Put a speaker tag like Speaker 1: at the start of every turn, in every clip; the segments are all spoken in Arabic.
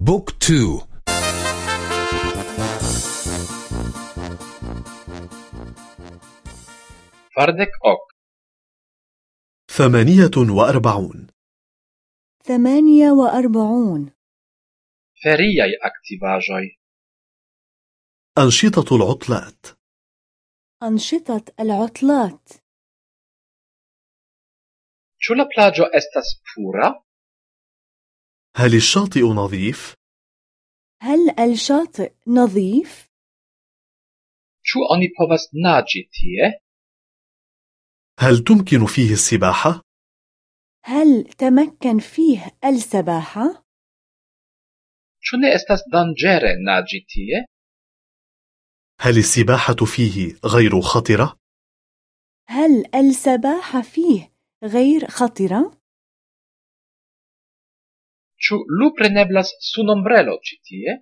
Speaker 1: book two.
Speaker 2: kvardek ok.
Speaker 3: ثمانية وأربعون.
Speaker 4: ثمانية وأربعون.
Speaker 2: feriaj aktivaĵoj
Speaker 3: أنشطة العطلات.
Speaker 4: أنشطة العطلات.
Speaker 2: شو لا بلاجو استاس بورا؟
Speaker 3: هل الشاطئ نظيف؟
Speaker 4: هل الشاطئ نظيف؟
Speaker 2: شو أني povas ناجي تيه؟
Speaker 3: هل تمكن فيه السباحة؟
Speaker 4: هل تمكن فيه السباحة؟
Speaker 2: شو ne estas danĝere naĝi tie?
Speaker 3: هل السباحة فيه غير خطرة؟
Speaker 4: هل السباحة فيه غير خطرة؟
Speaker 2: Ĉu lupreneblas sunombrelo ĉi tie?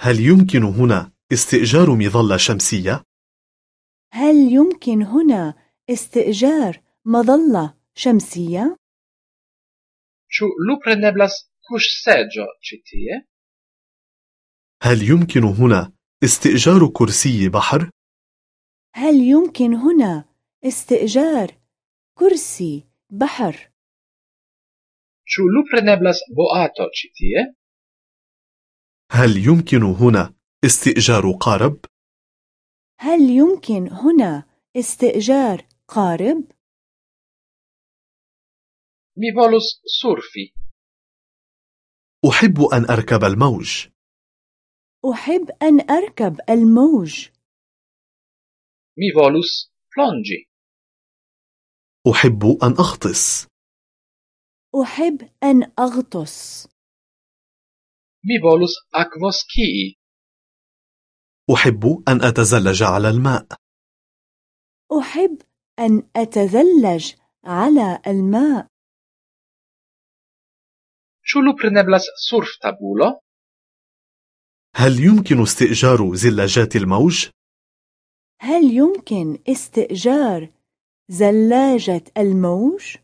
Speaker 3: هل يمكن هنا استئجار مظلة شمسية؟
Speaker 4: هل يمكن هنا استئجار مظلة شمسية؟
Speaker 2: Ĉu lupreneblas kuŝseĝo ĉi tie?
Speaker 3: هل يمكن هنا استئجار كرسي بحر؟
Speaker 4: هل يمكن هنا استئجار كرسي بحر؟
Speaker 2: Ĉu lupreneblas boato ĉi tie?
Speaker 3: هل يمكن هنا استئجار قارب؟
Speaker 4: هل يمكن هنا استئجار قارب؟
Speaker 2: Mi volus surfi.
Speaker 3: أحب أن أركب الموج.
Speaker 4: أحب أن أركب الموج.
Speaker 2: Mi volus plonĝi.
Speaker 3: أحب أن أغطس.
Speaker 4: أحب أن أغطس.
Speaker 2: Mi volus akvoskii.
Speaker 3: أحب أن أتزلج على الماء.
Speaker 4: أحب أن أتزلج على الماء.
Speaker 2: Ĉu lupreneblas surftabulo?
Speaker 3: هل يمكن استئجار زلاجات الموج؟
Speaker 4: هل يمكن استئجار زلاجة الموج؟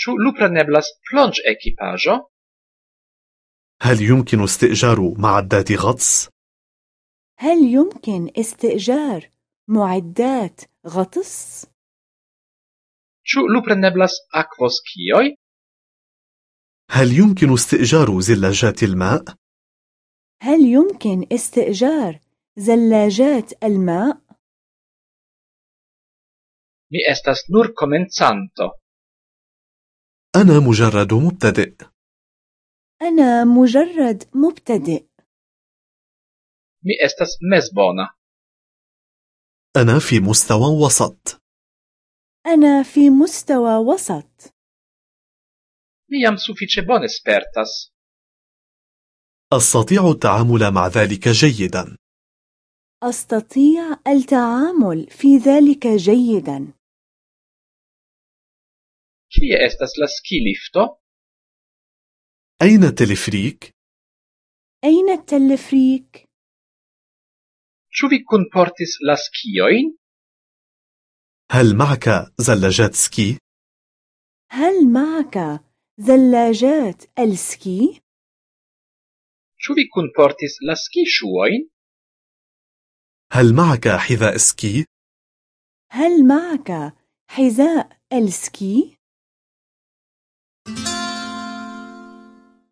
Speaker 2: Ĉu lupreneblas plonĝekipaĵo?
Speaker 3: هل يمكن استئجار معدات غطس؟
Speaker 4: هل يمكن استئجار معدات غطس؟
Speaker 2: Ĉu lupreneblas akvoskioj?
Speaker 3: هل يمكن استئجار زلاجات الماء؟
Speaker 4: هل يمكن استئجار زلاجات الماء؟
Speaker 2: Mi estas nur komencanto.
Speaker 3: أنا مجرد مبتدئ.
Speaker 4: أنا مجرد مبتدئ.
Speaker 2: Mi estas mezbona.
Speaker 3: أنا في مستوى وسط.
Speaker 4: أنا في مستوى وسط.
Speaker 2: Mi jam sufiĉe bone spertas.
Speaker 3: أستطيع التعامل مع ذلك جيدا.
Speaker 4: أستطيع التعامل في ذلك جيدا.
Speaker 2: Kie estas la skilifto?
Speaker 3: أين التلفريك؟
Speaker 4: أين التلفريك؟
Speaker 2: Ĉu vi kunportis la skiojn?
Speaker 3: هل معك زلاجات سكي؟
Speaker 4: هل معك زلاجات السكي؟
Speaker 2: Ĉu vi kunportis la skiŝuojn?
Speaker 3: هل معك حذاء سكي؟
Speaker 4: هل معك حذاء السكي؟ Thank you.